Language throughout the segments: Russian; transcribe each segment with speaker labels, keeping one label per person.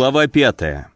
Speaker 1: Глава пятая.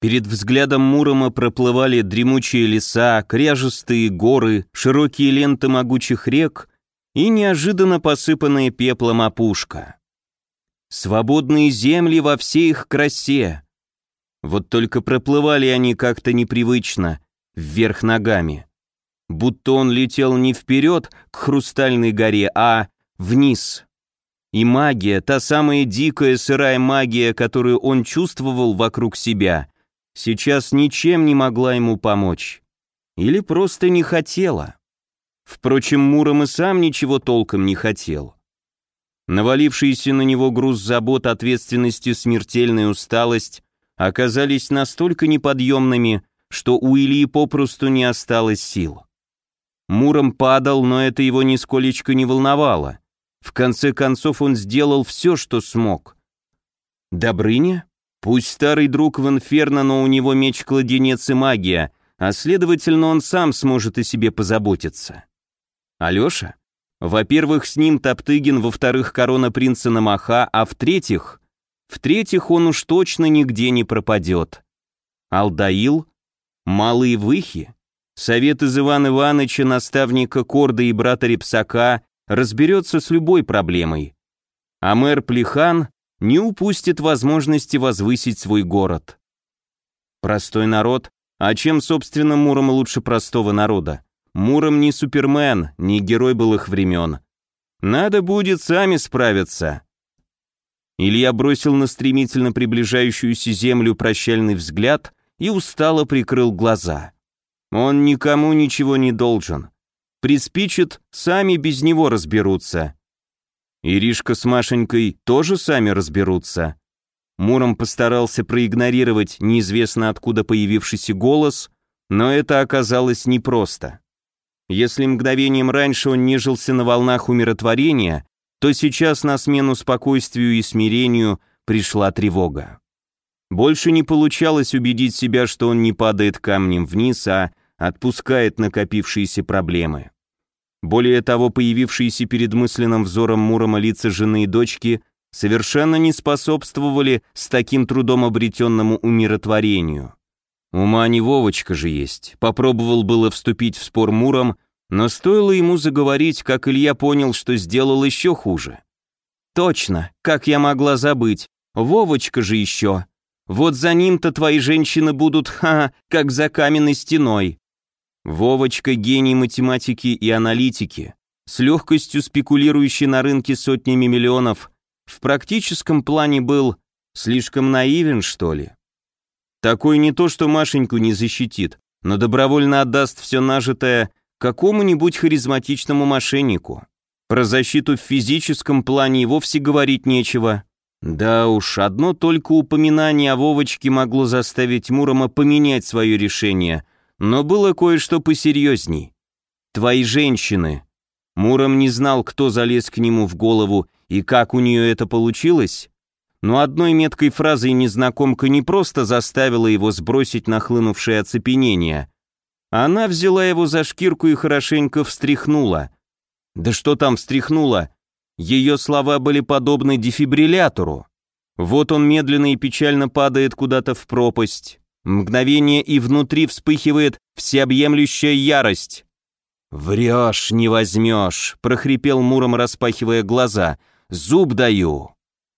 Speaker 1: Перед взглядом Мурома проплывали дремучие леса, кряжестые горы, широкие ленты могучих рек и неожиданно посыпанная пеплом опушка. Свободные земли во всей их красе. Вот только проплывали они как-то непривычно, вверх ногами. Будто он летел не вперед к хрустальной горе, а вниз, и магия, та самая дикая сырая магия, которую он чувствовал вокруг себя, сейчас ничем не могла ему помочь. Или просто не хотела. Впрочем, Муром и сам ничего толком не хотел. Навалившийся на него груз забот, ответственности, смертельная усталость оказались настолько неподъемными, что у Ильи попросту не осталось сил. Муром падал, но это его нисколечко не волновало. В конце концов он сделал все, что смог. Добрыня? Пусть старый друг в инферно, но у него меч-кладенец и магия, а следовательно он сам сможет о себе позаботиться. Алеша? Во-первых, с ним Топтыгин, во-вторых, корона принца Намаха, а в-третьих... В-третьих, он уж точно нигде не пропадет. Алдаил? Малые выхи? Совет из Ивана Ивановича, наставника Корда и брата Репсака, разберется с любой проблемой. А мэр Плехан не упустит возможности возвысить свой город. Простой народ, а чем, собственно, Муром лучше простого народа? Муром не супермен, не герой былых времен. Надо будет сами справиться. Илья бросил на стремительно приближающуюся землю прощальный взгляд и устало прикрыл глаза. Он никому ничего не должен. Приспичит, сами без него разберутся. Иришка с Машенькой тоже сами разберутся. Муром постарался проигнорировать неизвестно откуда появившийся голос, но это оказалось непросто. Если мгновением раньше он нежился на волнах умиротворения, то сейчас на смену спокойствию и смирению пришла тревога. Больше не получалось убедить себя, что он не падает камнем вниз, а отпускает накопившиеся проблемы. Более того, появившиеся перед мысленным взором Мурома лица жены и дочки совершенно не способствовали с таким трудом обретенному умиротворению. Ума не Вовочка же есть. Попробовал было вступить в спор Муром, но стоило ему заговорить, как Илья понял, что сделал еще хуже. «Точно, как я могла забыть, Вовочка же еще. Вот за ним-то твои женщины будут, ха, как за каменной стеной. Вовочка – гений математики и аналитики, с легкостью спекулирующий на рынке сотнями миллионов, в практическом плане был слишком наивен, что ли. Такой не то, что Машеньку не защитит, но добровольно отдаст все нажитое какому-нибудь харизматичному мошеннику. Про защиту в физическом плане и вовсе говорить нечего. Да уж, одно только упоминание о Вовочке могло заставить Мурома поменять свое решение – но было кое-что посерьезней. Твои женщины. Муром не знал, кто залез к нему в голову и как у нее это получилось, но одной меткой фразой незнакомка не просто заставила его сбросить нахлынувшее оцепенение. Она взяла его за шкирку и хорошенько встряхнула. Да что там встряхнула? Ее слова были подобны дефибриллятору. Вот он медленно и печально падает куда-то в пропасть. Мгновение и внутри вспыхивает всеобъемлющая ярость. «Врешь, не возьмешь», — прохрипел Муром, распахивая глаза. «Зуб даю».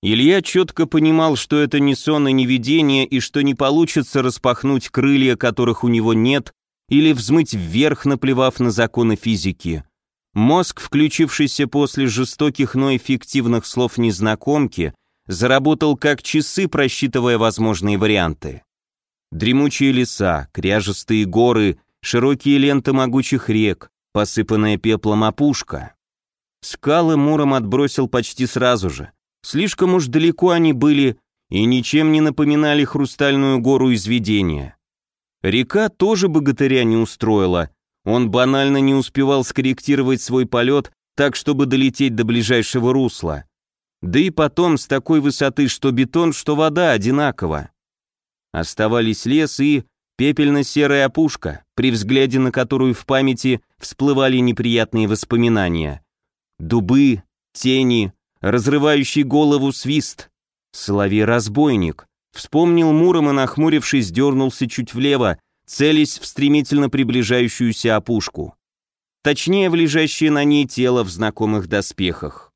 Speaker 1: Илья четко понимал, что это не сон и не видение, и что не получится распахнуть крылья, которых у него нет, или взмыть вверх, наплевав на законы физики. Мозг, включившийся после жестоких, но эффективных слов незнакомки, заработал как часы, просчитывая возможные варианты. Дремучие леса, кряжестые горы, широкие ленты могучих рек, посыпанная пеплом опушка. Скалы Муром отбросил почти сразу же. Слишком уж далеко они были и ничем не напоминали хрустальную гору из видения. Река тоже богатыря не устроила. Он банально не успевал скорректировать свой полет так, чтобы долететь до ближайшего русла. Да и потом с такой высоты, что бетон, что вода одинаково. Оставались лес и пепельно-серая опушка, при взгляде на которую в памяти всплывали неприятные воспоминания. Дубы, тени, разрывающий голову свист. Соловей-разбойник. Вспомнил Муром и, нахмурившись, дернулся чуть влево, целясь в стремительно приближающуюся опушку. Точнее, в лежащее на ней тело в знакомых доспехах.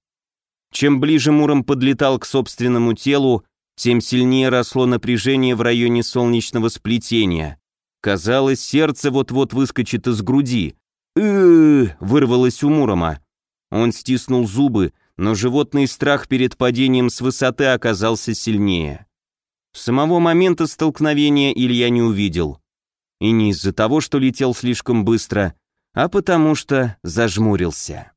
Speaker 1: Чем ближе Муром подлетал к собственному телу, тем сильнее росло напряжение в районе солнечного сплетения. Казалось, сердце вот-вот выскочит из груди. э вырвалось у Мурома. Он стиснул зубы, но животный страх перед падением с высоты оказался сильнее. Самого момента столкновения Илья не увидел. И не из-за того, что летел слишком быстро, а потому что зажмурился.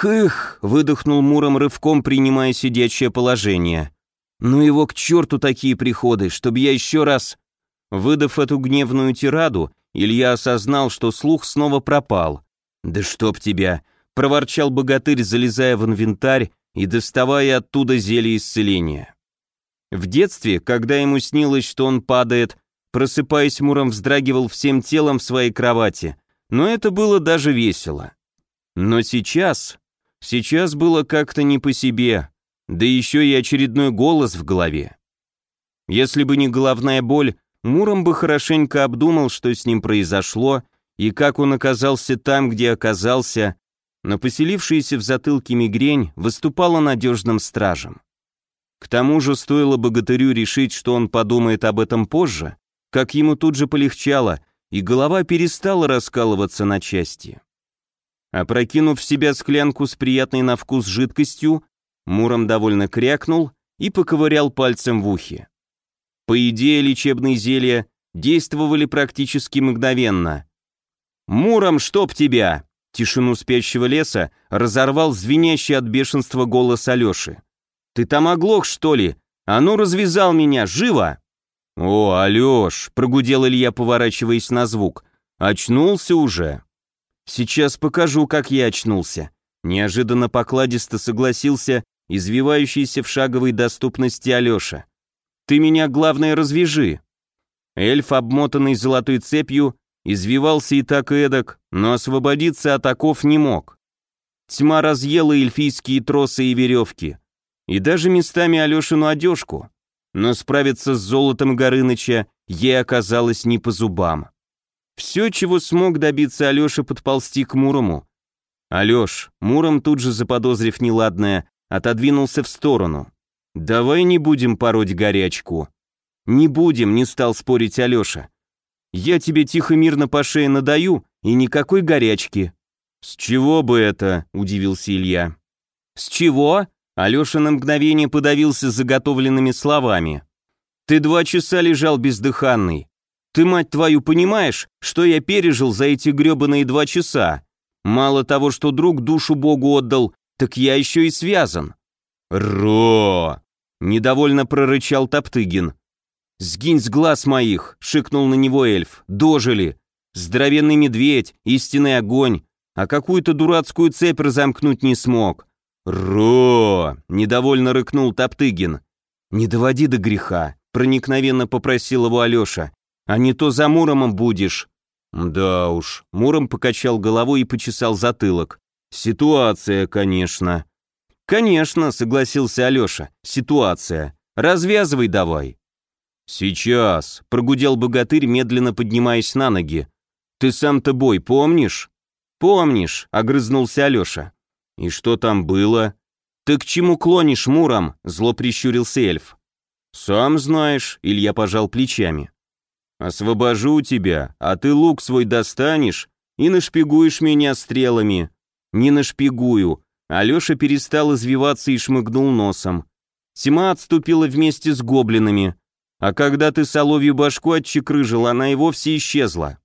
Speaker 1: «Хых!» — выдохнул Муром рывком, принимая сидячее положение. «Ну его к черту такие приходы, чтобы я еще раз...» Выдав эту гневную тираду, Илья осознал, что слух снова пропал. «Да чтоб тебя!» — проворчал богатырь, залезая в инвентарь и доставая оттуда зелье исцеления. В детстве, когда ему снилось, что он падает, просыпаясь, Муром вздрагивал всем телом в своей кровати, но это было даже весело. Но сейчас, сейчас было как-то не по себе, да еще и очередной голос в голове. Если бы не головная боль, Муром бы хорошенько обдумал, что с ним произошло, и как он оказался там, где оказался, но поселившаяся в затылке мигрень выступала надежным стражем. К тому же стоило богатырю решить, что он подумает об этом позже, как ему тут же полегчало, и голова перестала раскалываться на части. Опрокинув в себя склянку с приятной на вкус жидкостью, Муром довольно крякнул и поковырял пальцем в ухе. По идее, лечебные зелья действовали практически мгновенно. «Муром, чтоб тебя!» Тишину спящего леса разорвал звенящий от бешенства голос Алёши. «Ты там оглох, что ли? А ну, развязал меня, живо!» «О, Алёш!» — прогудел Илья, поворачиваясь на звук. «Очнулся уже?» Сейчас покажу, как я очнулся. Неожиданно покладисто согласился извивающийся в шаговой доступности Алеша. Ты меня, главное, развяжи. Эльф, обмотанный золотой цепью, извивался и так и эдак, но освободиться от оков не мог. Тьма разъела эльфийские тросы и веревки, и даже местами Алешину одежку, но справиться с золотом Горыныча ей оказалось не по зубам. Все, чего смог добиться Алеша, подползти к Мурому. Алеш, Муром тут же заподозрив неладное, отодвинулся в сторону. «Давай не будем пороть горячку». «Не будем», — не стал спорить Алеша. «Я тебе тихо-мирно по шее надаю, и никакой горячки». «С чего бы это?» — удивился Илья. «С чего?» — Алеша на мгновение подавился заготовленными словами. «Ты два часа лежал бездыханный. Ты, мать твою, понимаешь, что я пережил за эти гребаные два часа? Мало того, что друг душу Богу отдал, так я еще и связан». «Ро!» — недовольно прорычал Топтыгин. «Сгинь с глаз моих!» — шикнул на него эльф. «Дожили! Здоровенный медведь, истинный огонь, а какую-то дурацкую цепь разомкнуть не смог». «Ро!» — недовольно рыкнул Топтыгин. «Не доводи до греха», — проникновенно попросил его Алеша а не то за Муромом будешь». «Да уж», — Муром покачал головой и почесал затылок. «Ситуация, конечно». «Конечно», — согласился Алеша, — «ситуация. Развязывай давай». «Сейчас», — прогудел богатырь, медленно поднимаясь на ноги. «Ты сам-то бой помнишь?» «Помнишь», — огрызнулся Алеша. «И что там было?» «Ты к чему клонишь, Муром?» — зло прищурился эльф. «Сам знаешь», — Илья пожал плечами. «Освобожу тебя, а ты лук свой достанешь и нашпигуешь меня стрелами». «Не нашпигую». Алеша перестал извиваться и шмыгнул носом. Тьма отступила вместе с гоблинами, а когда ты соловью башку отчекрыжил, она и вовсе исчезла.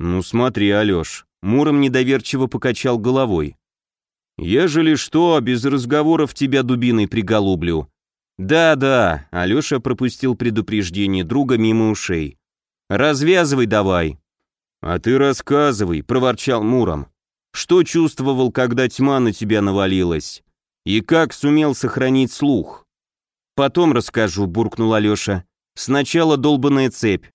Speaker 1: «Ну смотри, Алеш», — Муром недоверчиво покачал головой. «Ежели что, без разговоров тебя дубиной приголублю». «Да-да», — Алеша пропустил предупреждение друга мимо ушей. Развязывай давай». «А ты рассказывай», — проворчал Муром. «Что чувствовал, когда тьма на тебя навалилась? И как сумел сохранить слух?» «Потом расскажу», — буркнул Алеша. «Сначала долбанная цепь».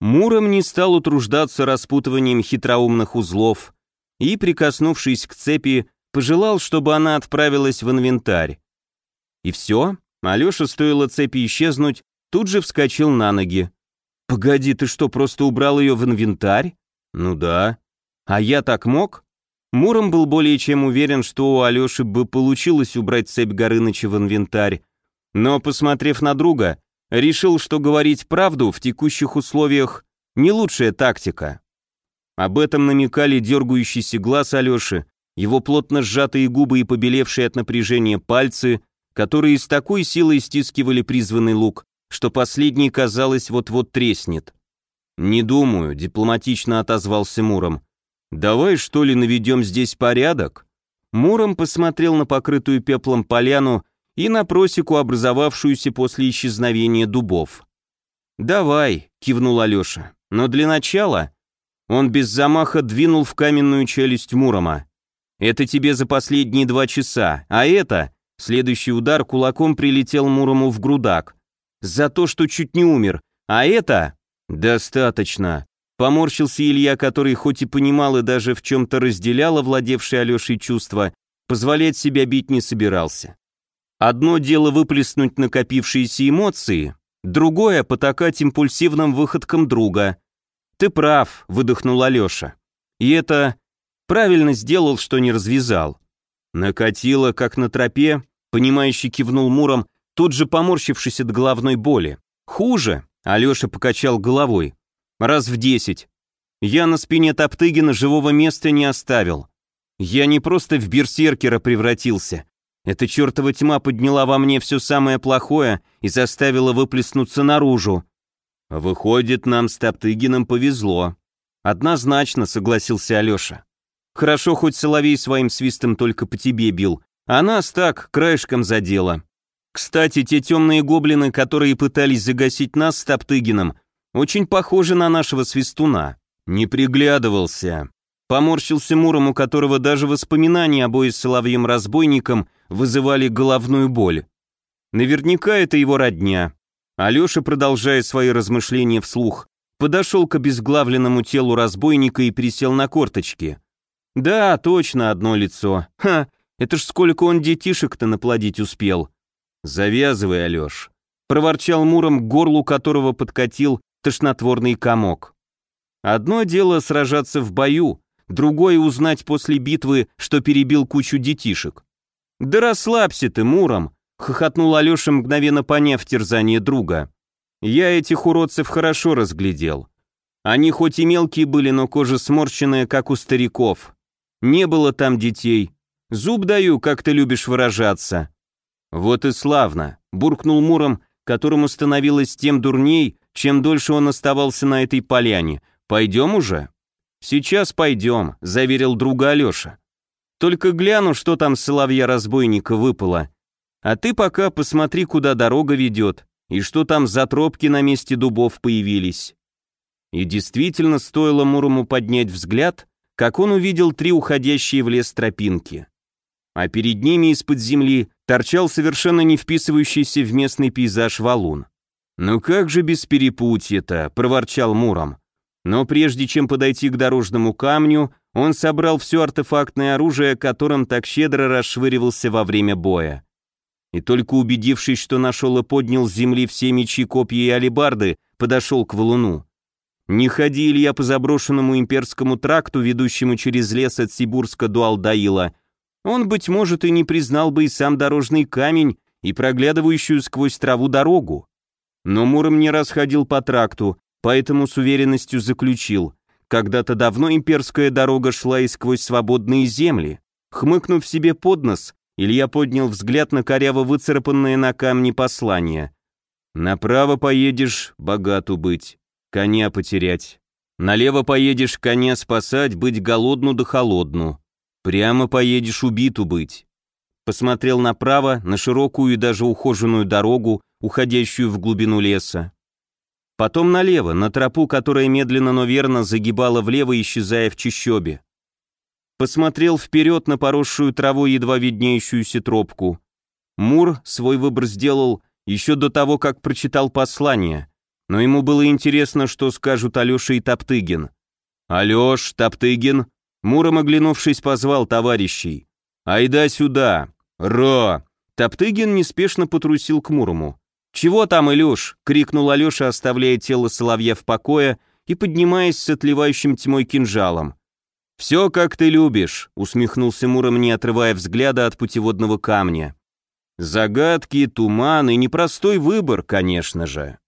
Speaker 1: Муром не стал утруждаться распутыванием хитроумных узлов и, прикоснувшись к цепи, пожелал, чтобы она отправилась в инвентарь. И все, Алеша, стоило цепи исчезнуть, тут же вскочил на ноги. «Погоди, ты что, просто убрал ее в инвентарь?» «Ну да». «А я так мог?» Муром был более чем уверен, что у Алеши бы получилось убрать цепь Горыныча в инвентарь, но, посмотрев на друга, решил, что говорить правду в текущих условиях не лучшая тактика. Об этом намекали дергающийся глаз Алеши, его плотно сжатые губы и побелевшие от напряжения пальцы, которые с такой силой стискивали призванный лук, что последний, казалось, вот-вот треснет. «Не думаю», — дипломатично отозвался Муром. «Давай, что ли, наведем здесь порядок?» Муром посмотрел на покрытую пеплом поляну и на просеку, образовавшуюся после исчезновения дубов. «Давай», — кивнул Алеша, — «но для начала...» Он без замаха двинул в каменную челюсть Мурома. «Это тебе за последние два часа, а это...» Следующий удар кулаком прилетел Мурому в грудак. «За то, что чуть не умер, а это...» «Достаточно», Поморщился Илья, который хоть и понимал и даже в чем-то разделял овладевшие Алешей чувства, позволять себя бить не собирался. Одно дело выплеснуть накопившиеся эмоции, другое — потакать импульсивным выходкам друга. «Ты прав», — выдохнул Алеша. «И это правильно сделал, что не развязал». Накатило, как на тропе, понимающий кивнул Муром, тут же поморщившись от головной боли. «Хуже», — Алеша покачал головой. Раз в десять. Я на спине Топтыгина живого места не оставил. Я не просто в берсеркера превратился. Эта чертова тьма подняла во мне все самое плохое и заставила выплеснуться наружу. Выходит, нам с Топтыгином повезло. Однозначно, согласился Алеша. Хорошо, хоть Соловей своим свистом только по тебе бил, а нас так, краешком задело. Кстати, те темные гоблины, которые пытались загасить нас с Топтыгином, очень похоже на нашего свистуна. Не приглядывался. Поморщился Муром, у которого даже воспоминания о бое с соловьем-разбойником вызывали головную боль. Наверняка это его родня. Алеша, продолжая свои размышления вслух, подошел к обезглавленному телу разбойника и присел на корточки. Да, точно одно лицо. Ха, это ж сколько он детишек-то наплодить успел. Завязывай, Алеш. Проворчал Муром, к горлу которого подкатил тошнотворный комок. Одно дело сражаться в бою, другое узнать после битвы, что перебил кучу детишек. «Да расслабься ты, Муром!» — хохотнул Алеша, мгновенно поняв терзание друга. «Я этих уродцев хорошо разглядел. Они хоть и мелкие были, но кожа сморщенная, как у стариков. Не было там детей. Зуб даю, как ты любишь выражаться». «Вот и славно», — буркнул Муром, которому становилось тем дурней, чем дольше он оставался на этой поляне. Пойдем уже?» «Сейчас пойдем», — заверил друга Алеша. «Только гляну, что там соловья-разбойника выпало. А ты пока посмотри, куда дорога ведет, и что там за тропки на месте дубов появились». И действительно стоило Мурому поднять взгляд, как он увидел три уходящие в лес тропинки. А перед ними из-под земли торчал совершенно не вписывающийся в местный пейзаж валун. «Ну как же без перепутья-то?» — проворчал Муром. Но прежде чем подойти к дорожному камню, он собрал все артефактное оружие, которым так щедро расшвыривался во время боя. И только убедившись, что нашел и поднял с земли все мечи, копья и алебарды, подошел к валуну. Не ходи, Илья, по заброшенному имперскому тракту, ведущему через лес от Сибурска до Алдаила, он, быть может, и не признал бы и сам дорожный камень и проглядывающую сквозь траву дорогу. Но Муром не раз ходил по тракту, поэтому с уверенностью заключил, когда-то давно имперская дорога шла и сквозь свободные земли. Хмыкнув себе под нос, Илья поднял взгляд на коряво выцарапанное на камне послание. «Направо поедешь, богату быть, коня потерять. Налево поедешь, коня спасать, быть голодну да холодну. Прямо поедешь, убиту быть». Посмотрел направо, на широкую и даже ухоженную дорогу, уходящую в глубину леса. Потом налево, на тропу, которая медленно, но верно загибала влево, исчезая в чащобе. Посмотрел вперед на поросшую травой едва виднеющуюся тропку. Мур свой выбор сделал еще до того, как прочитал послание. но ему было интересно, что скажут Алеша и Топтыгин. «Алеш, Топтыгин!» Муром оглянувшись, позвал товарищей. «Айда сюда! Ро!» Топтыгин неспешно потрусил к Мурому. «Чего там, Илюш?» — крикнул Алеша, оставляя тело Соловья в покое и поднимаясь с отливающим тьмой кинжалом. «Все, как ты любишь», — усмехнулся Муром, не отрывая взгляда от путеводного камня. «Загадки, туман и непростой выбор, конечно же».